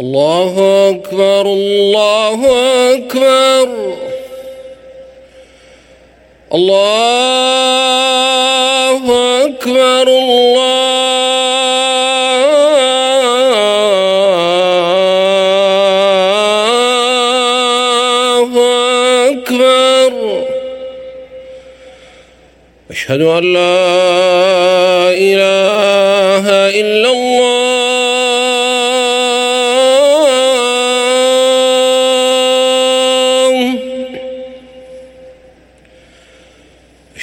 الله أكبر الله أكبر. الله أكبر الله أكبر. أشهد أن لا إله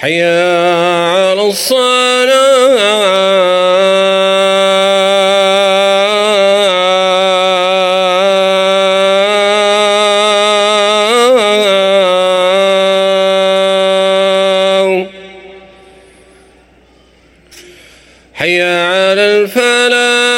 حي على الصلاة. حي على الفلاح.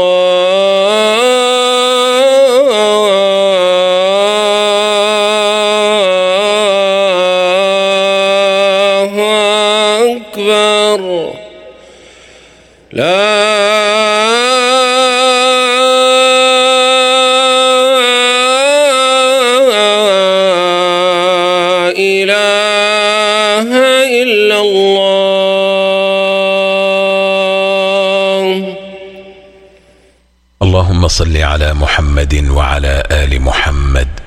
أكبر لا إله إلا الله. اللهم صل على محمد وعلى ال محمد.